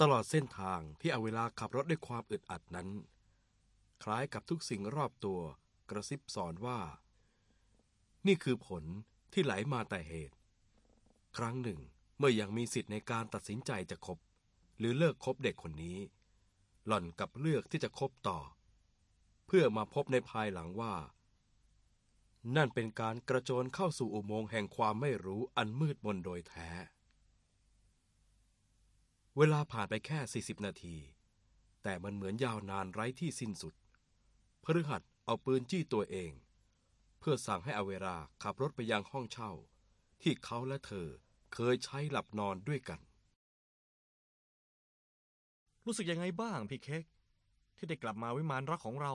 ตลอดเส้นทางที่เอาเวลาขับรถด้วยความอึดอัดนั้น คล้ายกับทุกสิ่งรอบตัวกระซิบสอนว่า นี่คือผลที่ไหลมาแต่เหตุ ครั้งหนึ่ง เมื่อยังมีสิทธิ์ในการตัดสินใจจะคบ หรือเลิกคบเด็กคนนี้ หล่อนกับเลือกที่จะคบต่อ เพื่อมาพบในภายหลังว่า นั่นเป็นการกระโจนเข้าสู่อุโมงค์แห่งความไม่รู้อันมืดมนโดยแท้ เวลาผ่านไปแค่ 40 นาที แต่มันเหมือนยาวนานไร้ที่สิ้นสุด พฤหัสเอาปืนจี้ตัวเอง เพื่อสั่งให้อเวราขับรถไปยังห้องเช่า ที่เขาและเธอเคยใช้หลับนอนด้วยกัน รู้สึกยังไงบ้างพี่เค้กที่ได้กลับมาวิมานรักของเรา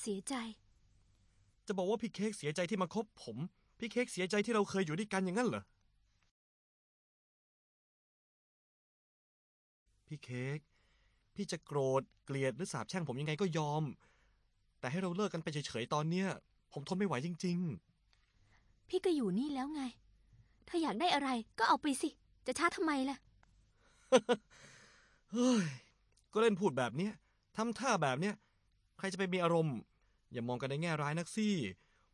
เสียใจ จะบอกว่าพี่เค้กเสียใจที่มาคบผม พี่เค้กเสียใจที่เราเคยอยู่ด้วยกันอย่างนั้นเหรอ พี่เค้กพี่จะโกรธเกลียดหรือสาบแช่งผมยังไงก็ยอม แต่ให้เราเลิกกันไปเฉยๆตอนเนี้ย ผมทนไม่ไหวจริง พี่ก็อยู่นี่แล้วไง ถ้าอยากได้อะไรก็เอาไปสิ จะช้าทำไมล่ะ ๆ เฮ้ย ก็เล่นพูดแบบเนี้ยทำท่าแบบเนี้ยใครจะไปมีอารมณ์ อย่ามองกันในแง่ร้ายนักสิ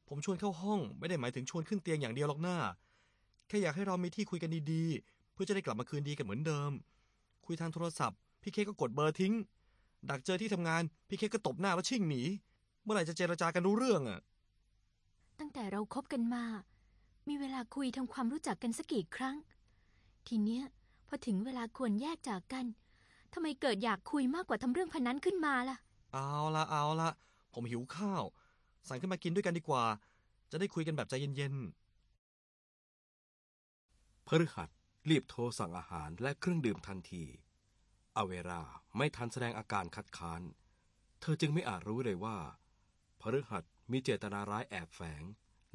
ผมชวนเข้าห้อง ไม่ได้หมายถึงชวนขึ้นเตียงอย่างเดียวหรอกหน้าแค่อยากให้เรามีที่คุยกันดีๆ เพื่อจะได้กลับมาคืนดีกันเหมือนเดิม คุยทางโทรศัพท์ พี่เค้กก็กดเบอร์ทิ้ง ดักเจอที่ทำงาน พี่เค้กก็ตบหน้าแล้วชิ่งหนี เมื่อไหร่จะเจรจากันรู้เรื่องอะตั้งแต่เราคบกันมา มีเวลาคุยทำความรู้จักกันสักกี่ครั้ง ทีเนี้ยพอถึงเวลาควรแยกจากกันทำไมเกิดอยากคุยมากกว่าทำเรื่องพนันขึ้นมาล่ะ เอาละเอาละผมหิวข้าว สั่งขึ้นมากินด้วยกันดีกว่า จะได้คุยกันแบบใจเย็นพฤหัส รีบโทรสั่งอาหารและเครื่องดื่มทันทีอเวราไม่ทันแสดงอาการคัดค้าน เธอจึงไม่อาจรู้เลยว่า พฤหัสมีเจตนาร้ายแอบแฝง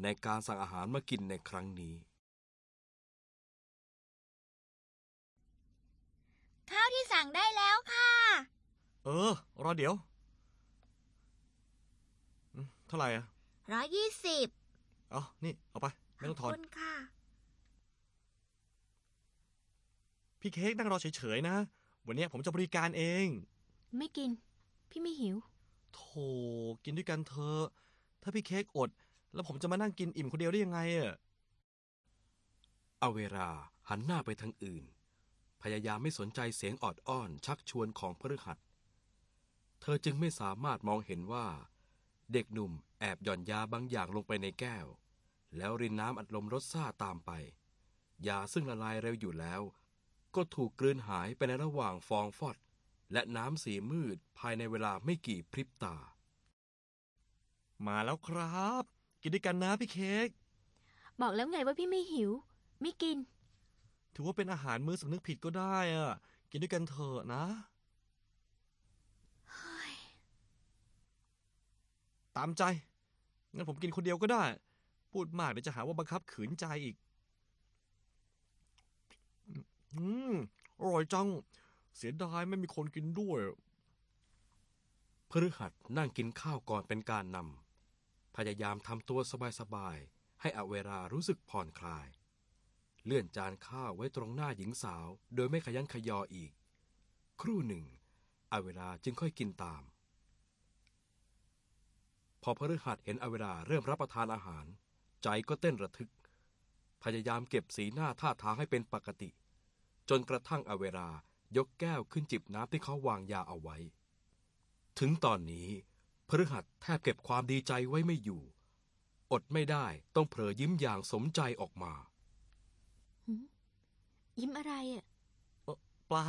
ในการสั่งอาหารมากินในครั้งนี้ ข้าวที่สั่งได้แล้วค่ะๆเออ รอเดี๋ยวอืมเท่าไหร่อะร้อยยี่สิบเอานี่ เอาไป ไม่ต้องทอนคุณค่ะ พี่เค้กนั่งรอเฉยๆนะ วันเนี้ยผมจะบริการเอง ไม่กิน พี่ไม่หิว โถกินด้วยกันเถอะถ้าพี่เค้กอด แล้วผมจะมานั่งกินอิ่มคนเดียวได้ยังไงอะอเวราหันหน้าไปทางอื่น พยายามไม่สนใจเสียงออดอ้อนชักชวนของพฤหัส เธอจึงไม่สามารถมองเห็นว่า เด็กหนุ่มแอบหย่อนยาบางอย่างลงไปในแก้ว แล้วรินน้ำอัดลมรสซ่าตามไป ยาซึ่งละลายเร็วอยู่แล้ว ก็ถูกกลืนหายไปในระหว่างฟองฟอด และน้ำสีมืดภายในเวลาไม่กี่พริบตา มาแล้วครับ กินด้วยกันนะพี่เค้กบอกแล้วไงว่าพี่ไม่หิว ไม่กิน ถือว่าเป็นอาหารมื้อสำนึกผิดก็ได้อะกินด้วยกันเถอะนะตามใจ งั้นผมกินคนเดียวก็ได้ พูดมากเดี๋ยวจะหาว่าบังคับขืนใจอีก อืม อร่อยจัง เสียดายไม่มีคนกินด้วย พฤหัสนั่งกินข้าวก่อนเป็นการนำ พยายามทำตัวสบายๆ ให้อเวรารู้สึกผ่อนคลาย เลื่อนจานข้าวไว้ตรงหน้าหญิงสาว โดยไม่ขยันขยออีก ครู่หนึ่ง อเวราจึงค่อยกินตาม พอพฤหัสเห็นอเวราเริ่มรับประทานอาหาร ใจก็เต้นระทึกพยายามเก็บสีหน้าท่าทางให้เป็นปกติ จนกระทั่งอเวรายกแก้วขึ้นจิบน้ำที่เขาวางยาเอาไว้ ถึงตอนนี้พฤหัสแทบเก็บความดีใจไว้ไม่อยู่ อดไม่ได้ต้องเผลอยิ้มอย่างสมใจออกมายิ้มอะไรอะเปล่า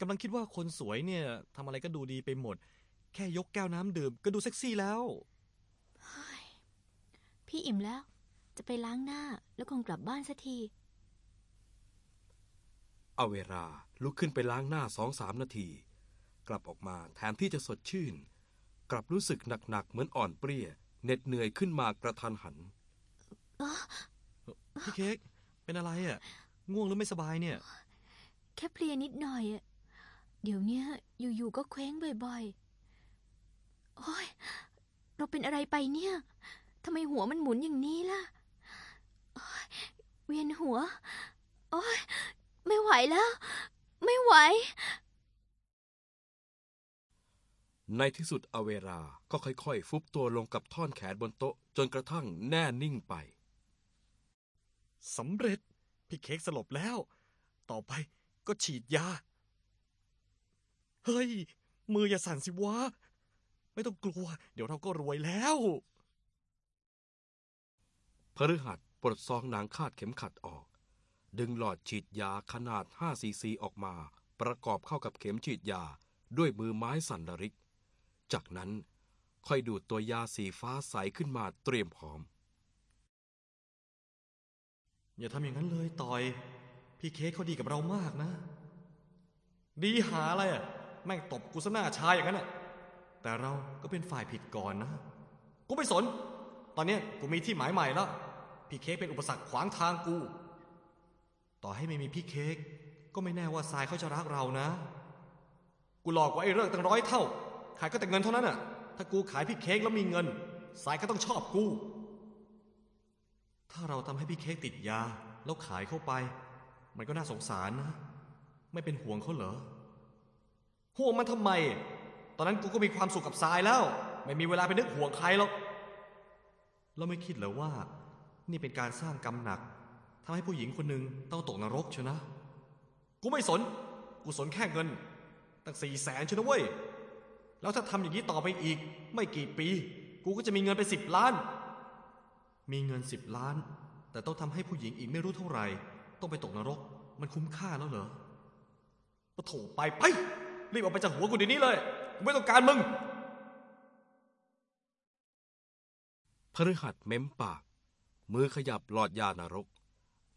กำลังคิดว่าคนสวยเนี่ยทำอะไรก็ดูดีไปหมด แค่ยกแก้วน้ำดื่มก็ดูเซ็กซี่แล้วพี่อิ่มแล้ว จะไปล้างหน้าแล้วคงกลับบ้านสักที เอาเวลาลุกขึ้นไปล้างหน้าสองสามนาที กลับออกมาแทนที่จะสดชื่น กลับรู้สึกหนักๆ เหมือนอ่อนเปรี้ยเหน็ดเหนื่อยขึ้นมากระทันหัน พี่เค้กเป็นอะไรอะ ง่วงหรือไม่สบายเนี่ย แค่เพลียนิดหน่อยอะเดี๋ยวเนี้ยอยู่ๆก็เคว้งบ่อยๆ โอ้ยเราเป็นอะไรไปเนี่ยทำไมหัวมันหมุนอย่างนี้ล่ะโอ๊ยเวียนหัว โอ้ย ไม่ไหวแล้ว ไม่ไหว ในที่สุดอเวราก็ค่อยๆ ฟุบตัวลงกับท่อนแขนบนโต๊ะ จนกระทั่งแน่นิ่งไป สำเร็จ พี่เค้กสลบแล้ว ต่อไปก็ฉีดยา เฮ้ย มืออย่าสั่นสิวะ ไม่ต้องกลัว เดี๋ยวเราก็รวยแล้วพฤหัสปลดซองหนังคาดเข็มขัดออก ดึงหลอดฉีดยาขนาด 5 ซีซีออกมา ประกอบเข้ากับเข็มฉีดยาด้วยมือไม้สันระริก จากนั้นค่อยดูดตัวยาสีฟ้าใสขึ้นมาเตรียมพร้อม อย่าทำอย่างนั้นเลยต่อย พี่เค้กเขาดีกับเรามากนะ ดีหาอะไรอะ แม่งตบกูซะหน้าชายอย่างนั้นอะ แต่เราก็เป็นฝ่ายผิดก่อนนะ กูไม่สน ตอนนี้กูมีที่หมายใหม่แล้ว พี่เค้กเป็นอุปสรรคขวางทางกู ต่อให้ไม่มีพี่เค้กก็ไม่แน่ว่าทรายเขาจะรักเรานะ กูหลอกกว่าไอ้เรื่องตั้งร้อยเท่า ขายก็แต่เงินเท่านั้นอะ ถ้ากูขายพี่เค้กแล้วมีเงินทรายก็ต้องชอบกู ถ้าเราทำให้พี่เค้กติดยา แล้วขายเข้าไป มันก็น่าสงสารนะ ไม่เป็นห่วงเขาเหรอ ห่วงมันทำไม ตอนนั้นกูก็มีความสุขกับทรายแล้ว ไม่มีเวลาไปนึกห่วงใครหรอกเราไม่คิดเหรอว่า นี่เป็นการสร้างกรรมหนัก ทำให้ผู้หญิงคนหนึ่งต้องตกนรกเชยนะ กูไม่สน กูสนแค่เงิน ตั้งสี่แสนเชยนะเว้ย แล้วถ้าทำอย่างนี้ต่อไปอีก ไม่กี่ปี กูก็จะมีเงินไปสิบล้าน มีเงินสิบล้าน แต่ต้องทำให้ผู้หญิงอีกไม่รู้เท่าไหร่ ต้องไปตกนรก มันคุ้มค่าแล้วเหรอปะโถไปไป รีบออกไปจากหัวกูเดี๋ยวนี้เลย กูไม่ต้องการมึง พฤหัสเม้มปาก มือขยับหลอดยานรก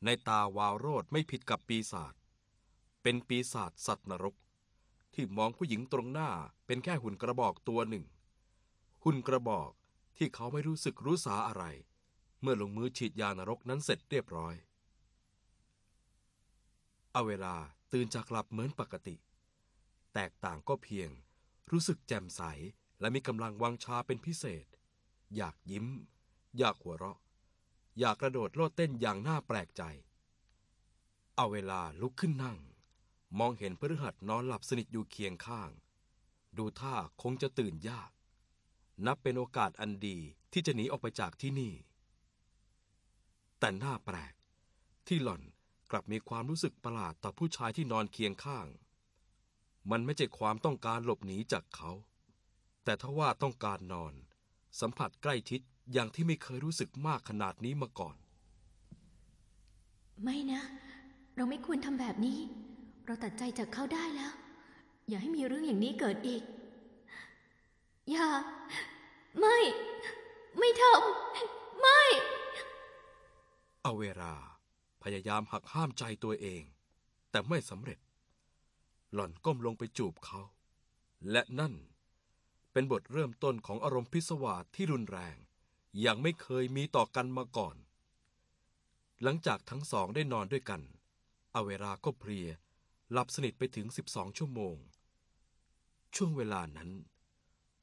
ในตาวาวโรดไม่ผิดกับปีศาจ เป็นปีศาจสัตว์นรก ที่มองผู้หญิงตรงหน้าเป็นแค่หุ่นกระบอกตัวหนึ่ง หุ่นกระบอกที่เขาไม่รู้สึกรู้สาอะไร เมื่อลงมือฉีดยานรกนั้นเสร็จเรียบร้อย เอาเวลาตื่นจากหลับเหมือนปกติ แตกต่างก็เพียง รู้สึกแจ่มใสและมีกำลังวังชาเป็นพิเศษ อยากยิ้ม อยากหัวเราะ อยากกระโดดโลดเต้นอย่างน่าแปลกใจ เอาเวลาลุกขึ้นนั่ง มองเห็นพฤหัสนอนหลับสนิทอยู่เคียงข้าง ดูท่าคงจะตื่นยาก นับเป็นโอกาสอันดีที่จะหนีออกไปจากที่นี่ แต่น่าแปลก ที่หล่อนกลับมีความรู้สึกประหลาดต่อผู้ชายที่นอนเคียงข้าง มันไม่ใช่ความต้องการหลบหนีจากเขา แต่ถ้าว่าต้องการนอน สัมผัสใกล้ชิด อย่างที่ไม่เคยรู้สึกมากขนาดนี้มาก่อน ไม่นะ เราไม่ควรทำแบบนี้ เราตัดใจจากเขาได้แล้ว อย่าให้มีเรื่องอย่างนี้เกิดอีก อย่า ไม่ ไม่ทำไม่ เอาเวลาพยายามหักห้ามใจตัวเอง แต่ไม่สำเร็จ หล่อนก้มลงไปจูบเขา และนั่นเป็นบทเริ่มต้นของอารมณ์พิศวาสที่รุนแรง อย่างไม่เคยมีต่อกันมาก่อน หลังจากทั้งสองได้นอนด้วยกันเอาเวลาก็เพลียหลับสนิทไปถึง12ชั่วโมง ช่วงเวลานั้น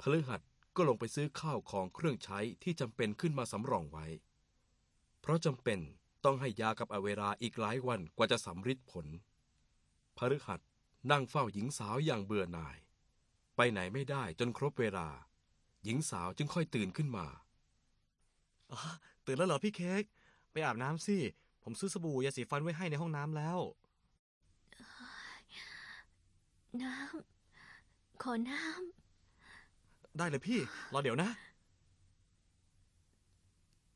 พฤหัสก็ลงไปซื้อข้าวของเครื่องใช้ที่จำเป็นขึ้นมาสำรองไว้ เพราะจำเป็นต้องให้ยากับอเวราอีกหลายวันกว่าจะสำฤทธิ์ผลพฤหัสนั่งเฝ้าหญิงสาวอย่างเบื่อหน่าย ไปไหนไม่ได้จนครบเวลา หญิงสาวจึงค่อยตื่นขึ้นมา อ๋อตื่นแล้วเหรอพี่เค้กไปอาบน้ำสิ ผมซื้อสบู่ยาสีฟันไว้ให้ในห้องน้ำแล้ว น้ำ ขอน้ได้เลยพี่ รอเดี๋ยวนะ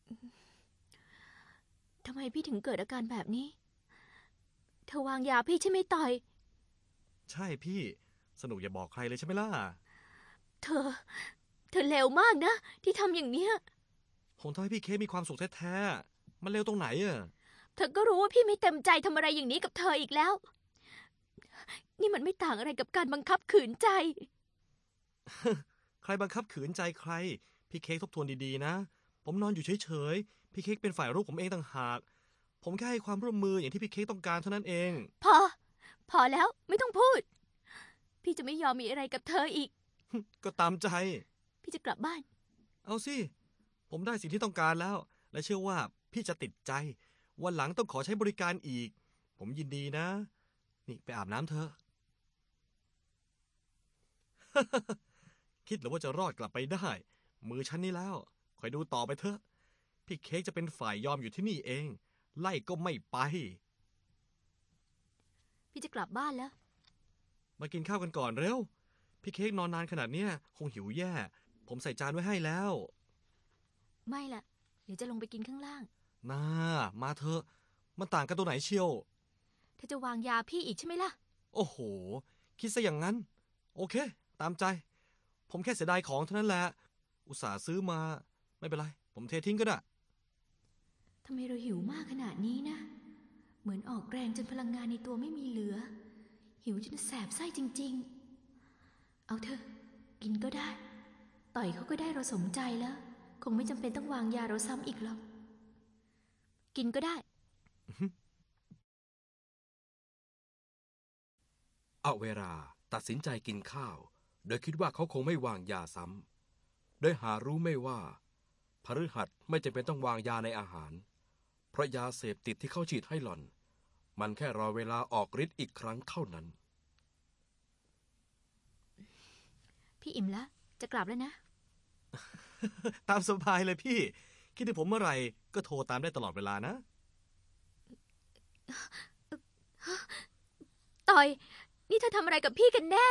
ำ ทำไมพี่ถึงเกิดอาการแบบนี้ เธอวางยาพี่ใช่ไหมต่อย ใช่พี่ สนุกอย่าบอกใครเลยใช่ไหมล่ะ เธอ เธอเลวมากนะ ที่ทำอย่างเนี้ย ผมทำให้พี่เค้กมีความสุขแท้ๆ มันเร็วตรงไหนอะเธอก็รู้ว่าพี่ไม่เต็มใจทำอะไรอย่างนี้กับเธออีกแล้ว นี่มันไม่ต่างอะไรกับการบังคับขืนใจ ใครบังคับขืนใจใคร พี่เค้กทบทวนดีๆนะ ผมนอนอยู่เฉยๆ พี่เค้กเป็นฝ่ายรูปผมเองต่างหาก ผมแค่ให้ความร่วมมืออย่างที่พี่เค้กต้องการเท่านั้นเอง พอ พอแล้วไม่ต้องพูด พี่จะไม่ยอมมีอะไรกับเธออีก ก็ตามใจ พี่จะกลับบ้าน เอาสิ ผมได้สิ่งที่ต้องการแล้ว และเชื่อว่าพี่จะติดใจ วันหลังต้องขอใช้บริการอีก ผมยินดีนะ นี่ไปอาบน้ำเถอะ คิดหรือว่าจะรอดกลับไปได้ มือฉันนี่แล้ว คอยดูต่อไปเถอะ พี่เค้กจะเป็นฝ่ายยอมอยู่ที่นี่เอง ไล่ก็ไม่ไป พี่จะกลับบ้านแล้ว มากินข้าวกันก่อนเร็ว พี่เค้กนอนนานขนาดเนี้ยคงหิวแย่ ผมใส่จานไว้ให้แล้ว ไม่ล่ะเดี๋ยวจะลงไปกินข้างล่าง น่า มาเถอะมันต่างกันตัวไหนเชียว เธอจะวางยาพี่อีกใช่ไหมล่ะ โอ้โห คิดซะอย่างนั้น โอเค ตามใจ ผมแค่เสียดายของเท่านั้นแหละ อุตส่าห์ซื้อมา ไม่เป็นไร ผมเททิ้งก็ได้ทำไมเราหิวมากขนาดนี้นะ เหมือนออกแรงจนพลังงานในตัวไม่มีเหลือ หิวจนแสบไส้จริง ๆ เอาเถอะ กินก็ได้ ต่อยเขาก็ได้เราสมใจแล้ว คงไม่จำเป็นต้องวางยาเราซ้ำอีกหรอก กินก็ได้ เอาเวลาตัดสินใจกินข้าว โดยคิดว่าเขาคงไม่วางยาซ้ำ โดยหารู้ไม่ว่าพฤหัสไม่จำเป็นต้องวางยาในอาหาร เพราะยาเสพติดที่เขาฉีดให้หล่อน มันแค่รอเวลาออกฤทธิ์อีกครั้งเท่านั้น พี่อิ่มแล้วจะกลับแล้วนะ ตามสบายเลยพี่ คิดถึงผมเมื่อไหร่ก็โทรตามได้ตลอดเวลานะ ต่อย นี่เธอทำอะไรกับพี่กันแน่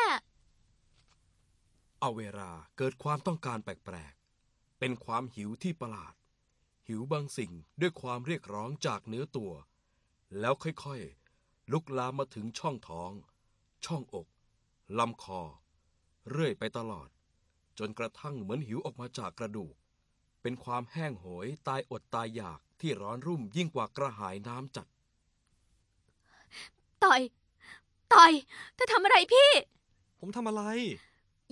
เอาเวลาเกิดความต้องการแปลกๆ เป็นความหิวที่ประหลาด หิวบางสิ่งด้วยความเรียกร้องจากเนื้อตัว แล้วค่อยๆ ลุกลามมาถึงช่องท้อง ช่องอกลำคอ เรื่อยไปตลอด จนกระทั่งเหมือนหิวออกมาจากกระดูก เป็นความแห้งโหยตายอดตายอยากที่ร้อนรุ่มยิ่งกว่ากระหายน้ำจัด ต่อย ต่อยเธอทำอะไรพี่ ผมทำอะไร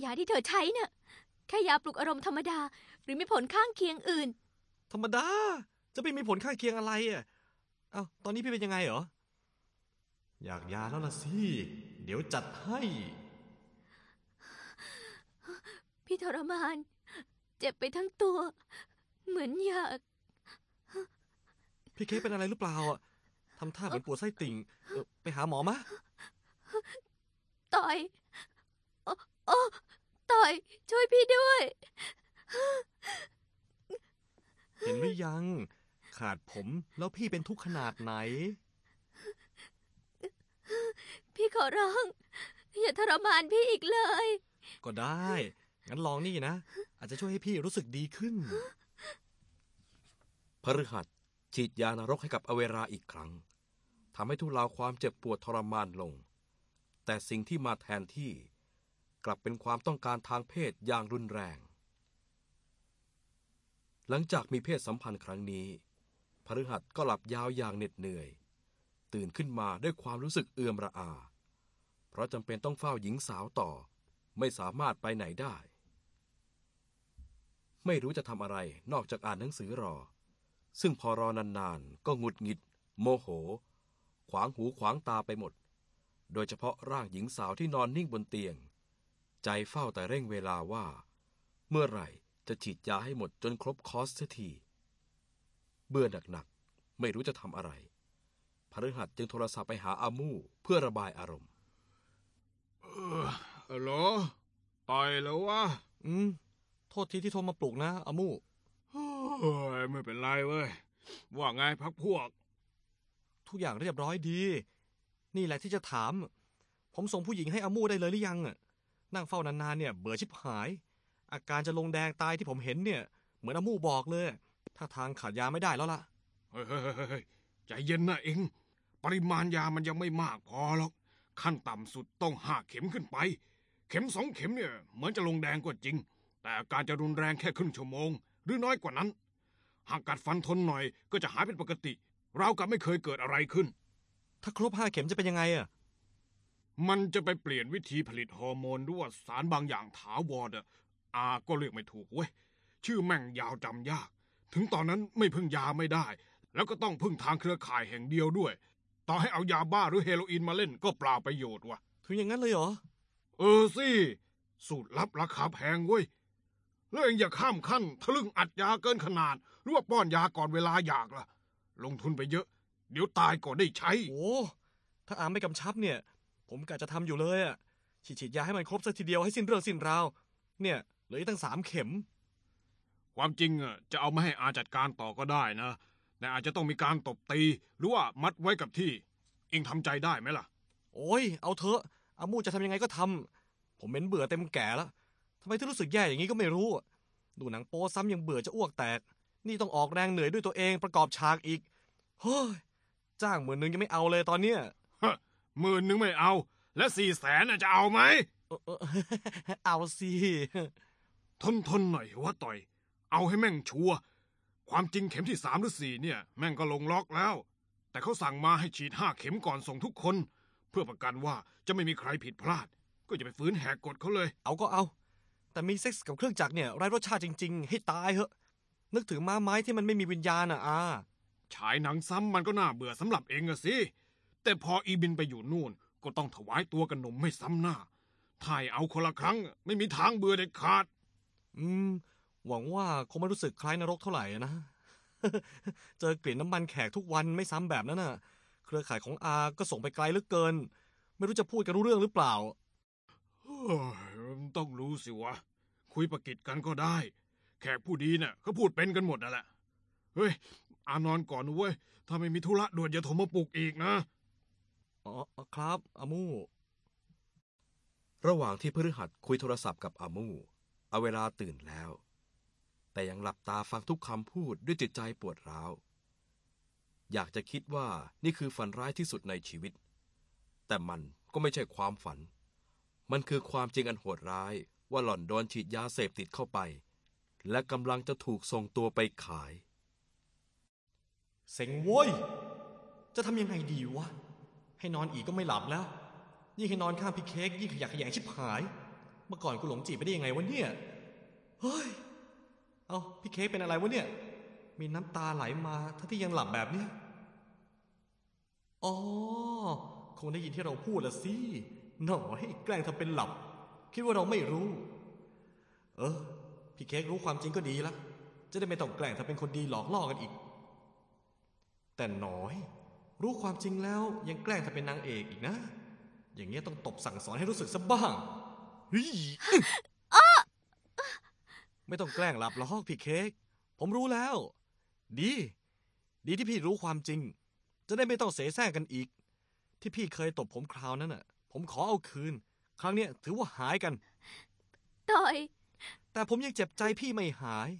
ยาที่เธอใช้น่ะแค่ยาปลุกอารมณ์ธรรมดา หรือมีผลข้างเคียงอื่น ธรรมดา จะไม่มีผลข้างเคียงอะไรอะเอ้าตอนนี้พี่เป็นยังไงเหรอ อยากยาแล้วล่ะสิ เดี๋ยวจัดให้ พี่ทรมาน เจ็บไปทั้งตัว เหมือนอยากพี่เค้กเป็นอะไรหรือเปล่าอะทำท่าเหมือนปวดไส้ติ่งเอ่อไปหาหมอมะ ต่อยโอ้โอ้ต่อย ช่วยพี่ด้วย เห็นหรือยัง ขาดผมแล้วพี่เป็นทุกข์ขนาดไหน พี่ขอร้อง อย่าทรมานพี่อีกเลย ก็ได้ งั้นลองนี่นะ อาจจะช่วยให้พี่รู้สึกดีขึ้น พฤหัสฉีดยานรกให้กับอเวราอีกครั้งทำให้ทุเลาความเจ็บปวดทรมานลง แต่สิ่งที่มาแทนที่กลับเป็นความต้องการทางเพศอย่างรุนแรง หลังจากมีเพศสัมพันธ์ครั้งนี้ พฤหัสก็หลับยาวอย่างเหน็ดเหนื่อย ตื่นขึ้นมาด้วยความรู้สึกเอื่อมระอา เพราะจำเป็นต้องเฝ้าหญิงสาวต่อ ไม่สามารถไปไหนได้ ไม่รู้จะทำอะไรนอกจากอ่านหนังสือรอ ซึ่งพอรอนานๆ ก็หงุดหงิด โมโห ขวางหูขวางตาไปหมด โดยเฉพาะร่างหญิงสาวที่นอนนิ่งบนเตียง ใจเฝ้าแต่เร่งเวลาว่า เมื่อไหร่จะฉีดยาให้หมดจนครบคอสเสียที เบื่อหนักๆ ไม่รู้จะทำอะไรพฤหัสจึงโทรศัพท์ไปหาอามู่เพื่อระบายอารมณ์ เออฮัลโหลต่อยแล้ววะอืม ษทีที่โทรมาปลุกนะอามูเฮ้ยไม่เป็นไรเว้ย ว่าไงพักพวก ทุกอย่างเรียบร้อยดี นี่แหละที่จะถาม ผมส่งผู้หญิงให้อามูได้เลยหรือยังอะนั่งเฝ้านานๆเนี่ย เบื่อชิบหาย อาการจะลงแดงตายที่ผมเห็นเนี่ย เหมือนอามูบอกเลย ถ้าทางขาดยาไม่ได้แล้วล่ะ เฮ้ยเฮ้ยเฮ้ยเฮ้ยใจเย็นนะเองปริมาณยามันยังไม่มากพอหรอก ขั้นต่ำสุดต้องห้าเข็มขึ้นไป เข็มสองเข็มเนี่ย เหมือนจะลงแดงก็จริง แต่อาการจะรุนแรงแค่ครึ่งชั่วโมง หรือน้อยกว่านั้น หากกัดฟันทนหน่อยก็จะหายเป็นปกติ เราวกับไม่เคยเกิดอะไรขึ้น ถ้าครบห้าเข็มจะเป็นยังไงอะมันจะไปเปลี่ยนวิธีผลิตฮอร์โมนด้วยสารบางอย่างถาวรอะอาก็เรียกไม่ถูกเว้ย ชื่อแม่งยาวจำยาก ถึงตอนนั้นไม่พึ่งยาไม่ได้ แล้วก็ต้องพึ่งทางเครือข่ายแห่งเดียวด้วย ต่อให้เอายาบ้าหรือเฮโรอีนมาเล่นก็เปล่าประโยชน์วะถึงอย่างนั้นเลยเหรอ เออสิ สูตรลับราคาแพงเว้ย แล้วเองอย่าข้ามขั้นทะลึ่งอัดยาเกินขนาด หรือว่าป้อนยาก่อนเวลาอยากล่ะ ลงทุนไปเยอะ เดี๋ยวตายก่อนได้ใช้ โอ้ถ้าอามไม่กำชับเนี่ย ผมกะจะทำอยู่เลยอะฉีดฉีดยาให้มันครบสักทีเดียวให้สิ้นเรื่องสิ้นราว เนี่ยเหลืออีกตั้งสามเข็ม ความจริงอะจะเอามาให้อาจัดการต่อก็ได้นะแต่อาจจะต้องมีการตบตี หรือว่ามัดไว้กับที่ เองทำใจได้ไหมล่ะ โอ้ยเอาเถอะอามูจะทำยังไงก็ทำผมเหม็นเบื่อเต็มแก่แล้วทำไมถึงรู้สึกแย่อย่างนี้ก็ไม่รู้ ดูหนังโป๊ซ้ำยังเบื่อจะอ้วกแตก นี่ต้องออกแรงเหนื่อยด้วยตัวเองประกอบฉากอีก เฮ้ย จ้างหมื่นหนึ่งยังไม่เอาเลยตอนเนี้ยหมื่นนึงไม่เอา และสี่แสนจะเอาไหม เออเออเอาสิทนทนหน่อยว่าต่อย เอาให้แม่งชัวร์ความจริงเข็มที่สามหรือสี่เนี่ย แม่งก็ลงล็อกแล้ว แต่เขาสั่งมาให้ฉีดห้าเข็มก่อนส่งทุกคน เพื่อประกันว่าจะไม่มีใครผิดพลาด ก็จะไปฝืนแหกกฎเขาเลย เอาก็เอา แต่มีเซ็กส์กับเครื่องจักรเนี่ยไร้รสชาติจริง ๆ ให้ตายเหอะ นึกถึงม้าไม้ที่มันไม่มีวิญญาณอะอาฉายหนังซ้ำมันก็น่าเบื่อสำหรับเองอะสิ แต่พออีบินไปอยู่นู่น ก็ต้องถวายตัวกันหนมไม่ซ้ำหน้าถ้าให้เอาคนละครั้ง ไม่มีทางเบื่อเด็ดขาด อืม หวังว่าคงไม่รู้สึกคล้ายนรกเท่าไหร่นะ เจอกลิ่นน้ำมันแขกทุกวันไม่ซ้ำแบบนั้นน่ะ เครือข่ายของอาก็ส่งไปไกลเหลือเกิน ไม่รู้จะพูดกันรู้เรื่องหรือเปล่าเฮ้ย ต้องรู้สิวะ คุยประกิดกันก็ได้ แขกผู้ดีเนี่ยเขาพูดเป็นกันหมดนั่นแหละ เฮ้ย อานอนก่อนนะเว้ย ถ้าไม่มีธุระด่วนอย่าโทรมาปลุกอีกนะ อ๋อครับอามู ระหว่างที่พฤหัสคุยโทรศัพท์กับอามู เอาเวลาตื่นแล้ว แต่ยังหลับตาฟังทุกคำพูดด้วยจิตใจปวดร้าว อยากจะคิดว่านี่คือฝันร้ายที่สุดในชีวิต แต่มันก็ไม่ใช่ความฝัน มันคือความจริงอันโหดร้ายว่าหล่อนโดนฉีดยาเสพติดเข้าไป และกำลังจะถูกส่งตัวไปขาย เซ็งโว้ย จะทำยังไงดีวะ ให้นอนอีกก็ไม่หลับแล้ว ยิ่งให้นอนข้างพี่เค้กยิ่งขยะแขยงชิบหาย เมื่อก่อนกูหลงจีบไปได้ยังไงวะเนี่ย เฮ้ย เอาพี่เค้กเป็นอะไรวะเนี่ย มีน้ำตาไหลมาทั้งที่ยังหลับแบบเนี้ยอ๋อ คงได้ยินที่เราพูดละสิ หน่อยแกล้งทำเป็นหลับ คิดว่าเราไม่รู้ เออ พี่เค้กรู้ความจริงก็ดีละจะได้ไม่ต้องแกล้งทำเป็นคนดีหลอกล่อกันอีก แต่น้อย รู้ความจริงแล้วยังแกล้งทำเป็นนางเอกอีกนะ อย่างเงี้ยต้องตบสั่งสอนให้รู้สึกซะบ้างเฮ้ยไม่ต้องแกล้งหลับหรอกพี่เค้กผมรู้แล้ว ดี ดีที่พี่รู้ความจริง จะได้ไม่ต้องเสแสร้งกันอีก ที่พี่เคยตบผมคราวนั้นน่ะ ผมขอเอาคืน ครั้งเนี้ยถือว่าหายกัน ต่อย แต่ผมยังเจ็บใจพี่ไม่หาย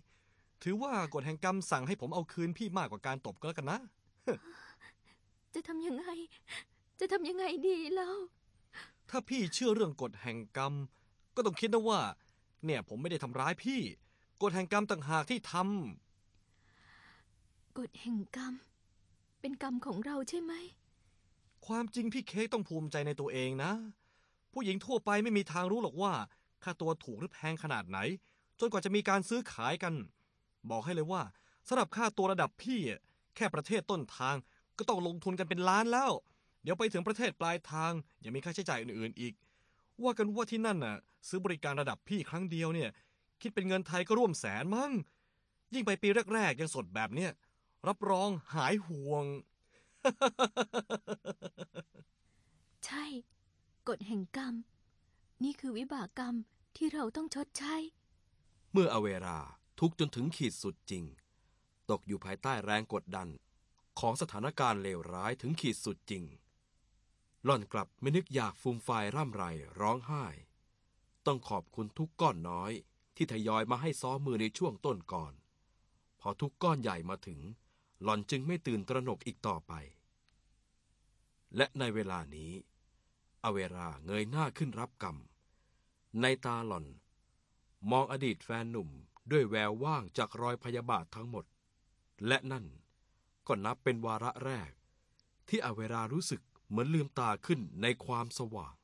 ถือว่ากฎแห่งกรรมสั่งให้ผมเอาคืนพี่มากกว่าการตบก็แล้วกันนะ จะทำยังไง จะทำยังไงดีเล่าถ้าพี่เชื่อเรื่องกฎแห่งกรรม ก็ต้องคิดนะว่า เนี่ยผมไม่ได้ทำร้ายพี่ กฎแห่งกรรมต่างหากที่ทกฎแห่งกรรม เป็นกรรมของเราใช่ไหมำ ความจริงพี่เค้กต้องภูมิใจในตัวเองนะ ผู้หญิงทั่วไปไม่มีทางรู้หรอกว่า ค่าตัวถูกหรือแพงขนาดไหน จนกว่าจะมีการซื้อขายกัน บอกให้เลยว่าสำหรับค่าตัวระดับพี่ แค่ประเทศต้นทางก็ต้องลงทุนกันเป็นล้านแล้ว เดี๋ยวไปถึงประเทศปลายทางยังมีค่าใช้จ่ายอื่นๆอีก ว่ากันว่าที่นั่นน่ะ ซื้อบริการระดับพี่ครั้งเดียวเนี่ย คิดเป็นเงินไทยก็ร่วมแสนมั้งยิ่งไปปีแรกๆยังสดแบบเนี้ยรับรองหายห่วง ใช่ กฎแห่งกรรม นี่คือวิบากกรรมที่เราต้องชดใช้ เมื่ออเวราทุกจนถึงขีดสุดจริง ตกอยู่ภายใต้แรงกดดัน ของสถานการณ์เลวร้ายถึงขีดสุดจริง หล่อนกลับไม่นึกอยากฟูมฟายร่ำไรร้องไห้ ต้องขอบคุณทุกก้อนน้อย ที่ทยอยมาให้ซ้อมมือในช่วงต้นก่อน พอทุกก้อนใหญ่มาถึง หล่อนจึงไม่ตื่นตระหนกอีกต่อไป และในเวลานี้ อเวราเงยหน้าขึ้นรับกรรม ในตาหล่อน มองอดีตแฟนหนุ่มด้วยแววว่างจากรอยพยาบาททั้งหมด และนั่นก็นับเป็นวาระแรก ที่อเวรารู้สึกเหมือนลืมตาขึ้นในความสว่าง